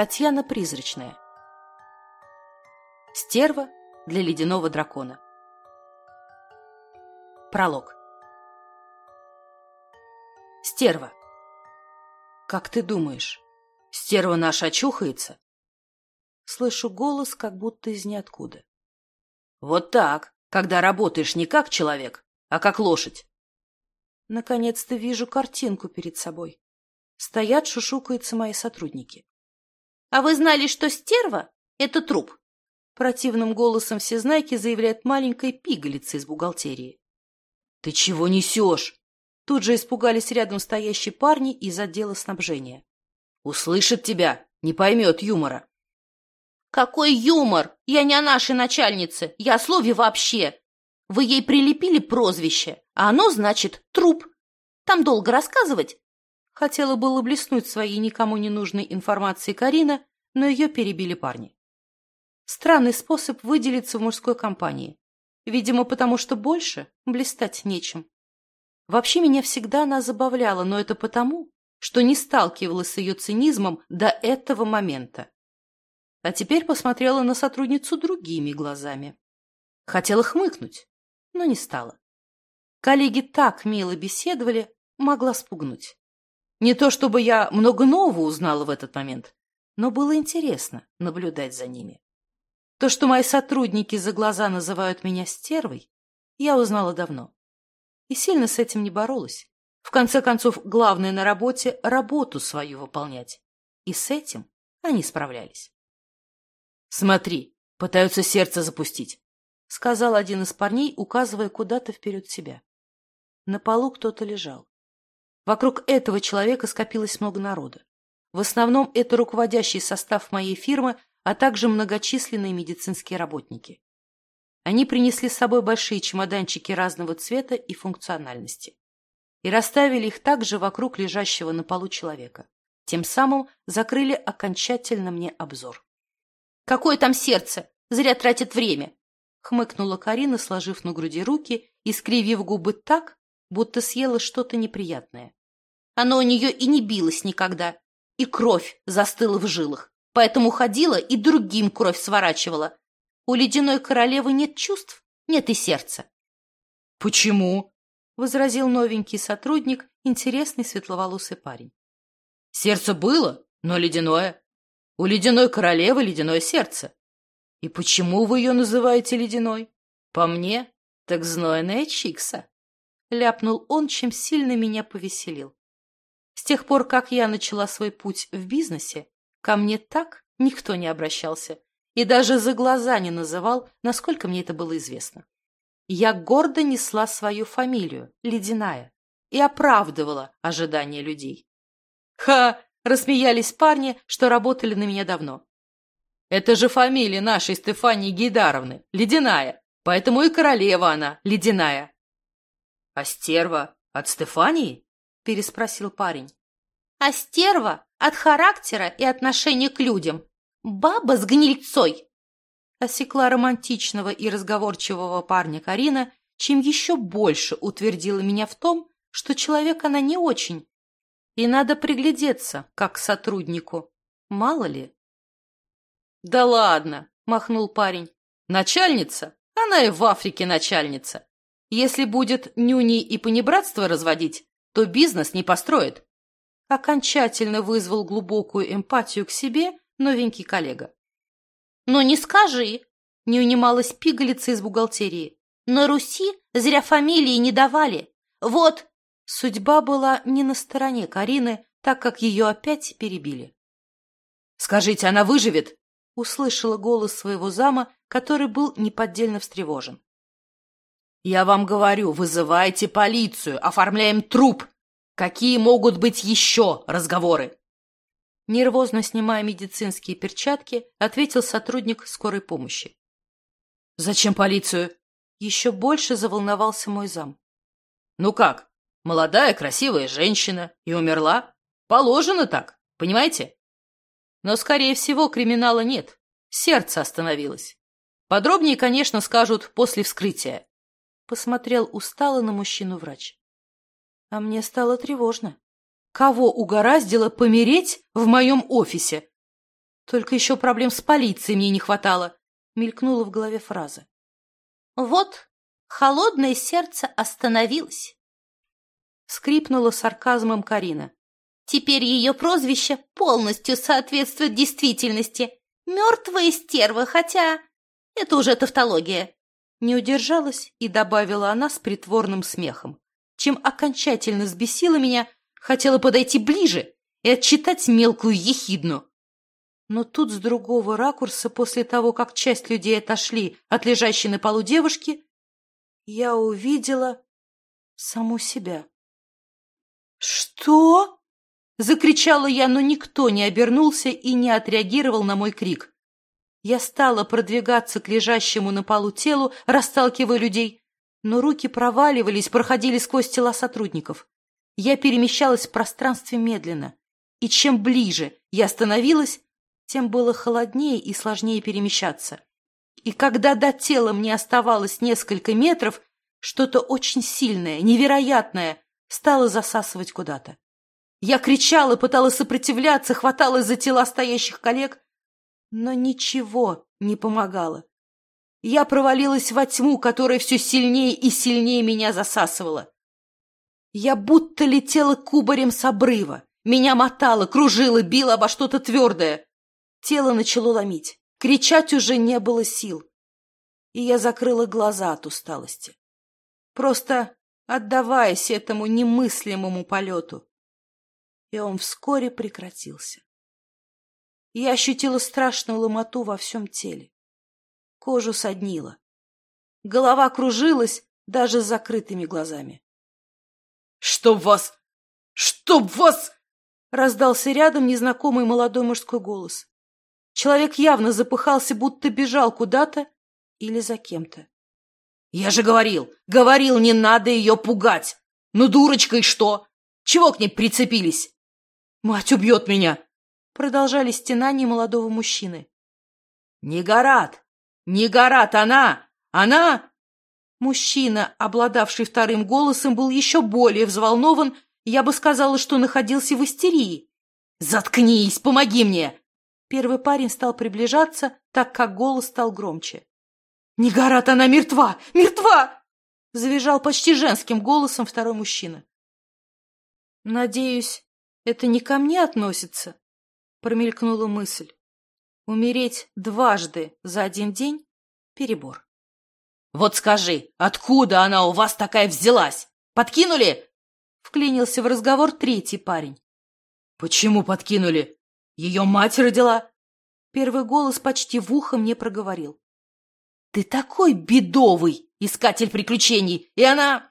Татьяна Призрачная. Стерва для ледяного дракона. Пролог. Стерва. Как ты думаешь, стерва наша очухается? Слышу голос, как будто из ниоткуда. Вот так, когда работаешь не как человек, а как лошадь. Наконец-то вижу картинку перед собой. Стоят, шушукаются мои сотрудники. — А вы знали, что стерва — это труп? Противным голосом всезнайки заявляет маленькая пигалица из бухгалтерии. — Ты чего несешь? Тут же испугались рядом стоящие парни из отдела снабжения. — Услышит тебя, не поймет юмора. — Какой юмор? Я не о нашей начальнице, я о слове вообще. Вы ей прилепили прозвище, а оно значит «труп». Там долго рассказывать?» Хотела было блеснуть своей никому не нужной информацией Карина, но ее перебили парни. Странный способ выделиться в мужской компании. Видимо, потому что больше блистать нечем. Вообще меня всегда она забавляла, но это потому, что не сталкивалась с ее цинизмом до этого момента. А теперь посмотрела на сотрудницу другими глазами. Хотела хмыкнуть, но не стала. Коллеги так мило беседовали, могла спугнуть. Не то чтобы я много нового узнала в этот момент, но было интересно наблюдать за ними. То, что мои сотрудники за глаза называют меня стервой, я узнала давно. И сильно с этим не боролась. В конце концов, главное на работе — работу свою выполнять. И с этим они справлялись. «Смотри, пытаются сердце запустить. — сказал один из парней, указывая куда-то вперед себя. На полу кто-то лежал. Вокруг этого человека скопилось много народа. В основном это руководящий состав моей фирмы, а также многочисленные медицинские работники. Они принесли с собой большие чемоданчики разного цвета и функциональности и расставили их также вокруг лежащего на полу человека. Тем самым закрыли окончательно мне обзор. «Какое там сердце? Зря тратит время!» — хмыкнула Карина, сложив на груди руки и скривив губы так, будто съела что-то неприятное. Оно у нее и не билось никогда, и кровь застыла в жилах, поэтому ходила и другим кровь сворачивала. У ледяной королевы нет чувств, нет и сердца. — Почему? — возразил новенький сотрудник, интересный светловолосый парень. — Сердце было, но ледяное. У ледяной королевы ледяное сердце. И почему вы ее называете ледяной? По мне, так знойная чикса. Ляпнул он, чем сильно меня повеселил. С тех пор, как я начала свой путь в бизнесе, ко мне так никто не обращался и даже за глаза не называл, насколько мне это было известно. Я гордо несла свою фамилию, Ледяная, и оправдывала ожидания людей. Ха! Рассмеялись парни, что работали на меня давно. Это же фамилия нашей Стефании Гейдаровны, Ледяная, поэтому и королева она, Ледяная. — А стерва от Стефании? — переспросил парень. — А стерва от характера и отношения к людям. Баба с гнильцой. Осекла романтичного и разговорчивого парня Карина, чем еще больше утвердила меня в том, что человек она не очень. И надо приглядеться, как к сотруднику. Мало ли. «Да ладно!» — махнул парень. «Начальница? Она и в Африке начальница. Если будет нюни и понебратство разводить, то бизнес не построит». Окончательно вызвал глубокую эмпатию к себе новенький коллега. «Но не скажи!» — не унималась пигалица из бухгалтерии. «На Руси зря фамилии не давали. Вот...» Судьба была не на стороне Карины, так как ее опять перебили. «Скажите, она выживет?» услышала голос своего зама, который был неподдельно встревожен. «Я вам говорю, вызывайте полицию, оформляем труп. Какие могут быть еще разговоры?» Нервозно снимая медицинские перчатки, ответил сотрудник скорой помощи. «Зачем полицию?» Еще больше заволновался мой зам. «Ну как, молодая красивая женщина и умерла? Положено так, понимаете?» Но, скорее всего, криминала нет. Сердце остановилось. Подробнее, конечно, скажут после вскрытия. Посмотрел устало на мужчину врач. А мне стало тревожно. Кого угораздило помереть в моем офисе? Только еще проблем с полицией мне не хватало, мелькнула в голове фраза. Вот, холодное сердце остановилось. Скрипнула сарказмом Карина. Теперь ее прозвище полностью соответствует действительности. Мертвая стерва, хотя это уже тавтология. Не удержалась и добавила она с притворным смехом, чем окончательно взбесила меня, хотела подойти ближе и отчитать мелкую ехидну. Но тут с другого ракурса, после того, как часть людей отошли от лежащей на полу девушки, я увидела саму себя. «Что?» — закричала я, но никто не обернулся и не отреагировал на мой крик. Я стала продвигаться к лежащему на полу телу, расталкивая людей, но руки проваливались, проходили сквозь тела сотрудников. Я перемещалась в пространстве медленно, и чем ближе я становилась, тем было холоднее и сложнее перемещаться. И когда до тела мне оставалось несколько метров, что-то очень сильное, невероятное стало засасывать куда-то. Я кричала, пыталась сопротивляться, хваталась за тела стоящих коллег, но ничего не помогало. Я провалилась во тьму, которая все сильнее и сильнее меня засасывала. Я будто летела кубарем с обрыва. Меня мотало, кружило, било обо что-то твердое. Тело начало ломить. Кричать уже не было сил. И я закрыла глаза от усталости. Просто отдаваясь этому немыслимому полету. И он вскоре прекратился. Я ощутила страшную ломоту во всем теле. Кожу соднила. Голова кружилась даже с закрытыми глазами. — Чтоб вас! Чтоб вас! — раздался рядом незнакомый молодой мужской голос. Человек явно запыхался, будто бежал куда-то или за кем-то. — Я же говорил, говорил, не надо ее пугать! Ну, дурочка, и что? Чего к ней прицепились? Мать убьет меня! Продолжали стенания молодого мужчины. «Не горат! Не горат она! Она!» Мужчина, обладавший вторым голосом, был еще более взволнован, я бы сказала, что находился в истерии. «Заткнись! Помоги мне!» Первый парень стал приближаться, так как голос стал громче. «Не горат, она мертва! Мертва!» Завизжал почти женским голосом второй мужчина. «Надеюсь, это не ко мне относится?» Промелькнула мысль. Умереть дважды за один день — перебор. «Вот скажи, откуда она у вас такая взялась? Подкинули?» Вклинился в разговор третий парень. «Почему подкинули? Ее мать родила?» Первый голос почти в ухо мне проговорил. «Ты такой бедовый, искатель приключений, и она...»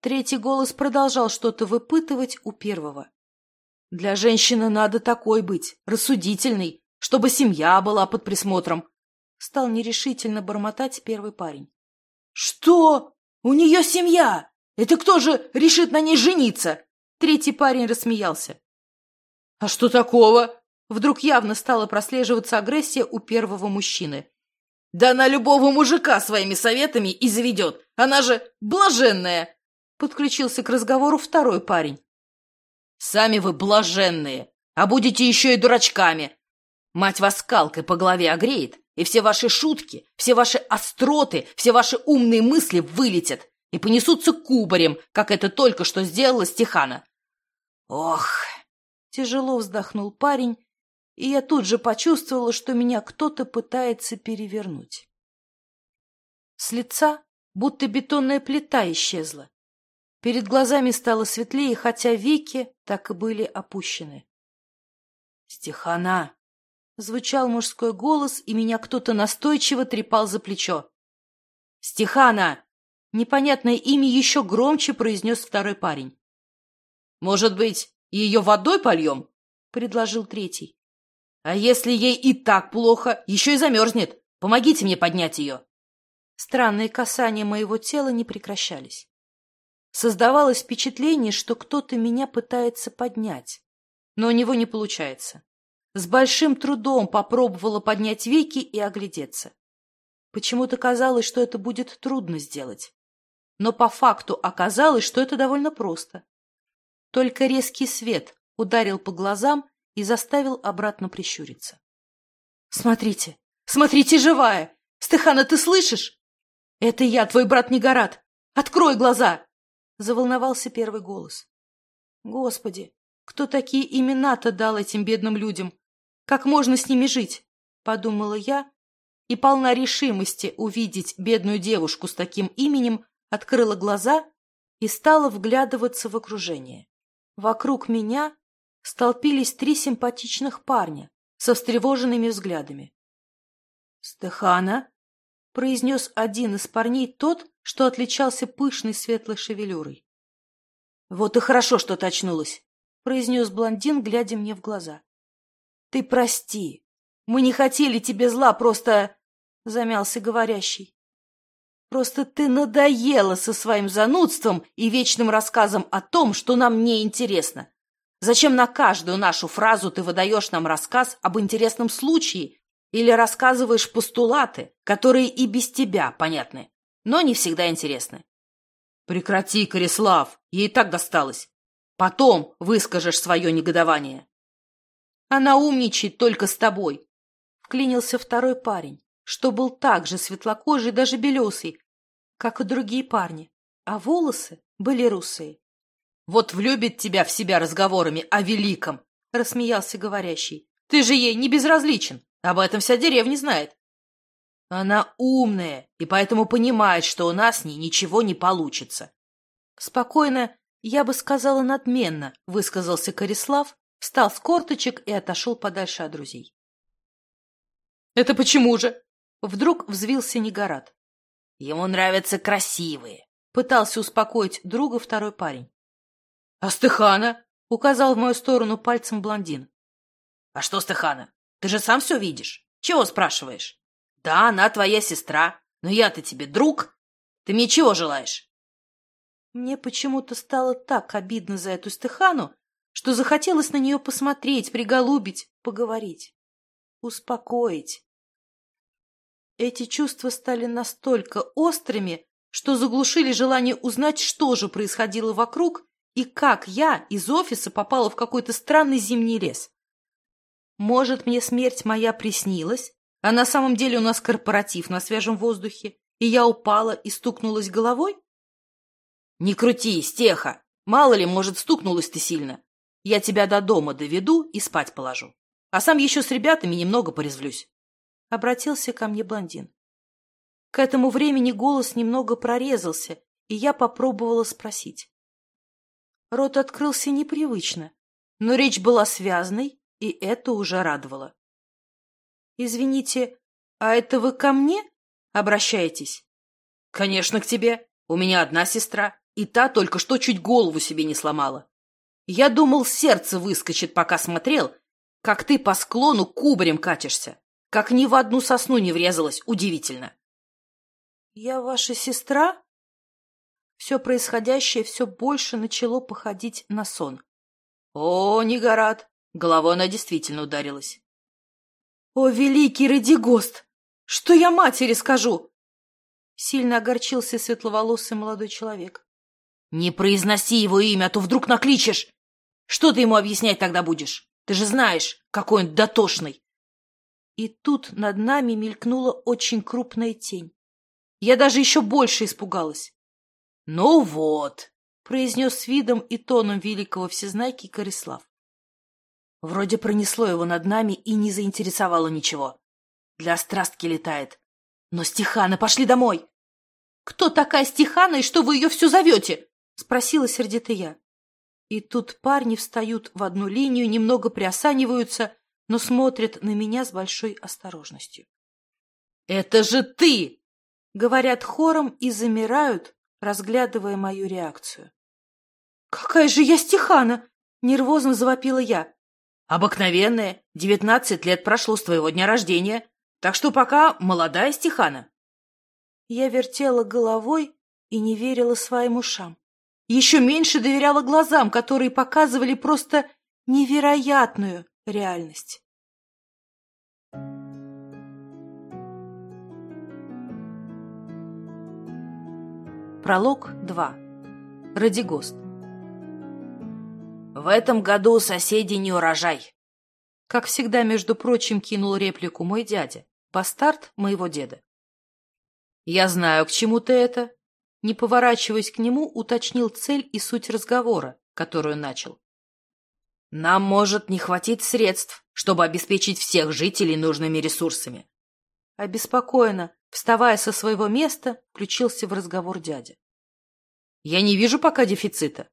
Третий голос продолжал что-то выпытывать у первого. Для женщины надо такой быть, рассудительный, чтобы семья была под присмотром. Стал нерешительно бормотать первый парень. Что? У нее семья! Это кто же решит на ней жениться? Третий парень рассмеялся. А что такого? Вдруг явно стала прослеживаться агрессия у первого мужчины. Да она любого мужика своими советами и заведет. Она же блаженная! Подключился к разговору второй парень. Сами вы блаженные, а будете еще и дурачками. Мать вас калкой по голове огреет, и все ваши шутки, все ваши остроты, все ваши умные мысли вылетят и понесутся кубарем, как это только что сделала Стехана. Ох! Тяжело вздохнул парень, и я тут же почувствовала, что меня кто-то пытается перевернуть. С лица будто бетонная плита исчезла, Перед глазами стало светлее, хотя веки так и были опущены. «Стехана!» — звучал мужской голос, и меня кто-то настойчиво трепал за плечо. «Стехана!» — непонятное имя еще громче произнес второй парень. «Может быть, ее водой польем?» — предложил третий. «А если ей и так плохо, еще и замерзнет. Помогите мне поднять ее!» Странные касания моего тела не прекращались. Создавалось впечатление, что кто-то меня пытается поднять, но у него не получается. С большим трудом попробовала поднять веки и оглядеться. Почему-то казалось, что это будет трудно сделать. Но по факту оказалось, что это довольно просто. Только резкий свет ударил по глазам и заставил обратно прищуриться. Смотрите, смотрите, живая! Стехана, ты слышишь? Это я, твой брат Негорат! Открой глаза!» Заволновался первый голос. «Господи, кто такие имена-то дал этим бедным людям? Как можно с ними жить?» Подумала я и полна решимости увидеть бедную девушку с таким именем, открыла глаза и стала вглядываться в окружение. Вокруг меня столпились три симпатичных парня со встревоженными взглядами. «Стехана!» — произнес один из парней тот, что отличался пышной светлой шевелюрой. «Вот и хорошо, что ты очнулась», — произнес блондин, глядя мне в глаза. «Ты прости. Мы не хотели тебе зла, просто...» — замялся говорящий. «Просто ты надоела со своим занудством и вечным рассказом о том, что нам не интересно. Зачем на каждую нашу фразу ты выдаешь нам рассказ об интересном случае или рассказываешь постулаты, которые и без тебя понятны, но не всегда интересны? Прекрати, Корислав, ей так досталось. Потом выскажешь свое негодование. Она умничает только с тобой. Вклинился второй парень, что был также светлокожий, даже белесый, как и другие парни, а волосы были русые. Вот влюбит тебя в себя разговорами о великом, рассмеялся говорящий. Ты же ей не безразличен, об этом вся деревня знает. Она умная и поэтому понимает, что у нас с ней ничего не получится. Спокойно, я бы сказала надменно, высказался Корислав, встал с корточек и отошел подальше от друзей. «Это почему же?» Вдруг взвился Негорат. «Ему нравятся красивые», — пытался успокоить друга второй парень. «А Стехана?» — указал в мою сторону пальцем блондин. «А что Стехана? Ты же сам все видишь. Чего спрашиваешь?» Да, она твоя сестра, но я-то тебе друг. Ты мне чего желаешь? Мне почему-то стало так обидно за эту Стехану, что захотелось на нее посмотреть, приголубить, поговорить, успокоить. Эти чувства стали настолько острыми, что заглушили желание узнать, что же происходило вокруг и как я из офиса попала в какой-то странный зимний лес. Может, мне смерть моя приснилась, а на самом деле у нас корпоратив на свежем воздухе, и я упала и стукнулась головой? Не крути, стеха. Мало ли, может, стукнулась ты сильно. Я тебя до дома доведу и спать положу. А сам еще с ребятами немного порезвлюсь. Обратился ко мне блондин. К этому времени голос немного прорезался, и я попробовала спросить. Рот открылся непривычно, но речь была связной, и это уже радовало. «Извините, а это вы ко мне обращаетесь?» «Конечно, к тебе. У меня одна сестра, и та только что чуть голову себе не сломала. Я думал, сердце выскочит, пока смотрел, как ты по склону кубарем катишься, как ни в одну сосну не врезалась, удивительно». «Я ваша сестра?» Все происходящее все больше начало походить на сон. «О, не горат!» Головой она действительно ударилась. «О, великий Радигост! Что я матери скажу?» Сильно огорчился светловолосый молодой человек. «Не произноси его имя, а то вдруг накличешь! Что ты ему объяснять тогда будешь? Ты же знаешь, какой он дотошный!» И тут над нами мелькнула очень крупная тень. Я даже еще больше испугалась. «Ну вот», — произнес с видом и тоном великого всезнайки Корислав. Вроде пронесло его над нами и не заинтересовало ничего. Для страстки летает. Но Стехана, пошли домой! «Кто такая Стехана и что вы ее все зовете?» — спросила сердито я. И тут парни встают в одну линию, немного приосаниваются, но смотрят на меня с большой осторожностью. «Это же ты!» — говорят хором и замирают, разглядывая мою реакцию. «Какая же я Стехана!» — нервозно завопила я. Обыкновенная, девятнадцать лет прошло с твоего дня рождения, так что пока молодая стихана. Я вертела головой и не верила своим ушам. Еще меньше доверяла глазам, которые показывали просто невероятную реальность. Пролог 2. Радигост. В этом году соседи не урожай. Как всегда, между прочим, кинул реплику мой дядя, бастард моего деда. «Я знаю, к чему ты это», не поворачиваясь к нему, уточнил цель и суть разговора, которую начал. «Нам может не хватить средств, чтобы обеспечить всех жителей нужными ресурсами». Обеспокоенно, вставая со своего места, включился в разговор дядя. «Я не вижу пока дефицита».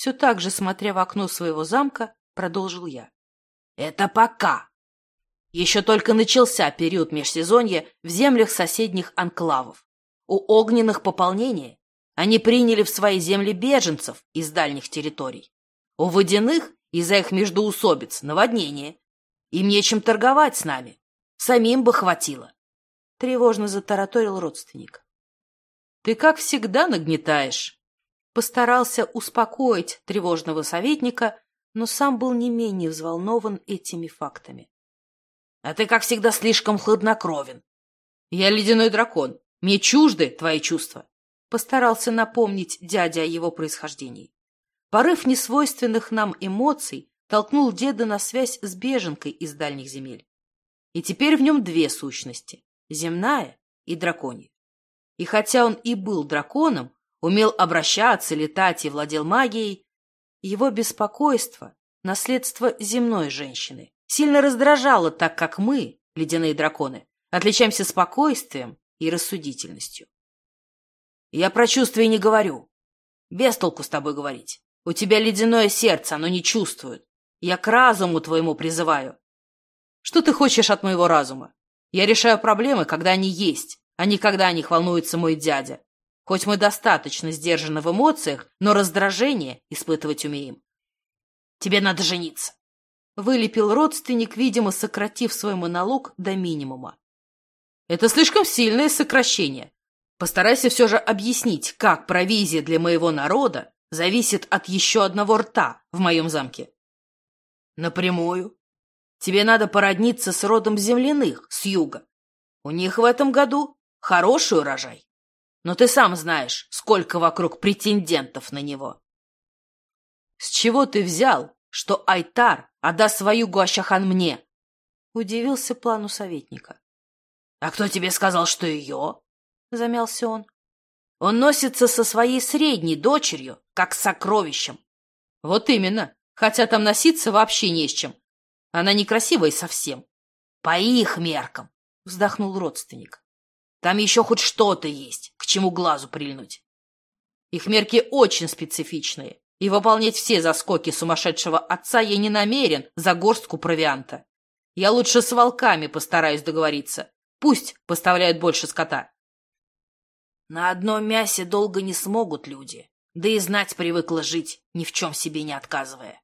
Все так же, смотря в окно своего замка, продолжил я. «Это пока», еще только начался период межсезонья в землях соседних анклавов. У огненных пополнение. Они приняли в свои земли беженцев из дальних территорий. У водяных из-за их междоусобиц наводнение. Им нечем торговать с нами. Самим бы хватило. Тревожно затараторил родственник. Ты, как всегда, нагнетаешь. Постарался успокоить тревожного советника, но сам был не менее взволнован этими фактами. А ты, как всегда, слишком хладнокровен. Я ледяной дракон. Мне чужды твои чувства. Постарался напомнить дядя о его происхождении. Порыв несвойственных нам эмоций толкнул деда на связь с беженкой из дальних земель. И теперь в нем две сущности — земная и драконья. И хотя он и был драконом, умел обращаться, летать и владел магией, его беспокойство — наследство земной женщины, сильно раздражало, так как мы, ледяные драконы, отличаемся спокойствием и рассудительностью. Я про чувства и не говорю. Без толку с тобой говорить. У тебя ледяное сердце, оно не чувствует. Я к разуму твоему призываю. Что ты хочешь от моего разума? Я решаю проблемы, когда они есть, а не когда о них волнуется мой дядя. Хоть мы достаточно сдержаны в эмоциях, но раздражение испытывать умеем. Тебе надо жениться. Вылепил родственник, видимо, сократив свой монолог до минимума. Это слишком сильное сокращение. Постарайся все же объяснить, как провизия для моего народа зависит от еще одного рта в моем замке. Напрямую. Тебе надо породниться с родом земляных с юга. У них в этом году хороший урожай. Но ты сам знаешь, сколько вокруг претендентов на него. С чего ты взял, что Айтар отдаст свою Гуащахан мне. Удивился плану советника. — А кто тебе сказал, что ее? — замялся он. — Он носится со своей средней дочерью, как с сокровищем. — Вот именно. Хотя там носиться вообще не с чем. Она некрасивая совсем. — По их меркам, — вздохнул родственник. — Там еще хоть что-то есть, чему глазу прильнуть. Их мерки очень специфичные. И выполнять все заскоки сумасшедшего отца я не намерен за горстку провианта. Я лучше с волками постараюсь договориться. Пусть поставляют больше скота. На одном мясе долго не смогут люди. Да и знать привыкла жить, ни в чем себе не отказывая.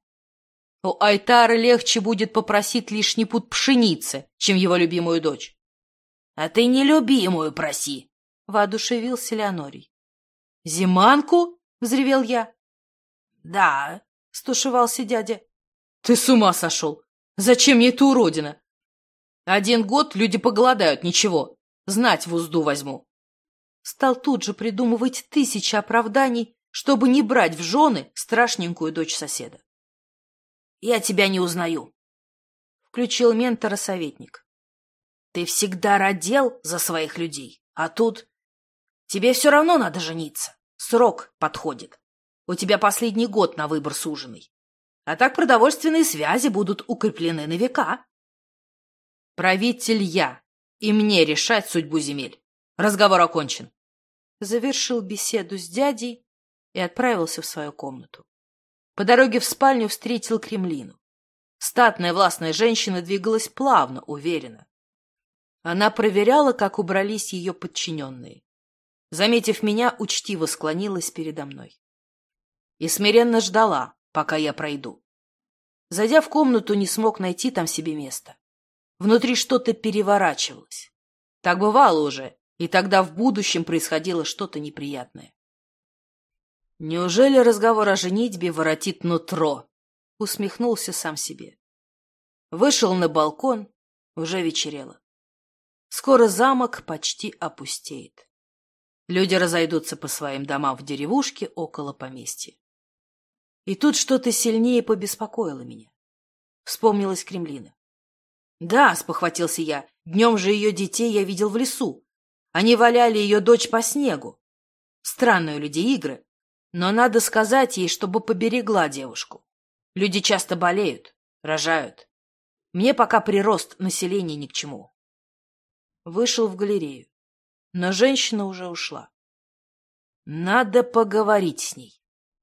У Айтара легче будет попросить лишний пуд пшеницы, чем его любимую дочь. — А ты не любимую проси, — воодушевился Леонорий. — Зиманку? — взревел я. «Да», — стушевался дядя. «Ты с ума сошел! Зачем мне эта уродина? Один год люди поголодают, ничего. Знать в узду возьму». Стал тут же придумывать тысячи оправданий, чтобы не брать в жены страшненькую дочь соседа. «Я тебя не узнаю», — включил ментора советник. «Ты всегда родил за своих людей, а тут тебе все равно надо жениться. Срок подходит». У тебя последний год на выбор суженый. А так продовольственные связи будут укреплены на века. Правитель я, и мне решать судьбу земель. Разговор окончен. Завершил беседу с дядей и отправился в свою комнату. По дороге в спальню встретил Кремлину. Статная властная женщина двигалась плавно, уверенно. Она проверяла, как убрались ее подчиненные. Заметив меня, учтиво склонилась передо мной и смиренно ждала, пока я пройду. Зайдя в комнату, не смог найти там себе места. Внутри что-то переворачивалось. Так бывало уже, и тогда в будущем происходило что-то неприятное. «Неужели разговор о женитьбе воротит нутро?» — усмехнулся сам себе. Вышел на балкон, уже вечерело. Скоро замок почти опустеет. Люди разойдутся по своим домам в деревушке около поместья. И тут что-то сильнее побеспокоило меня. Вспомнилась Кремлина. Да, спохватился я, днем же ее детей я видел в лесу. Они валяли ее дочь по снегу. Странные у людей игры, но надо сказать ей, чтобы поберегла девушку. Люди часто болеют, рожают. Мне пока прирост населения ни к чему. Вышел в галерею, но женщина уже ушла. Надо поговорить с ней.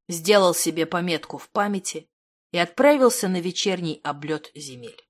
Сделал себе пометку в памяти и отправился на вечерний облет земель.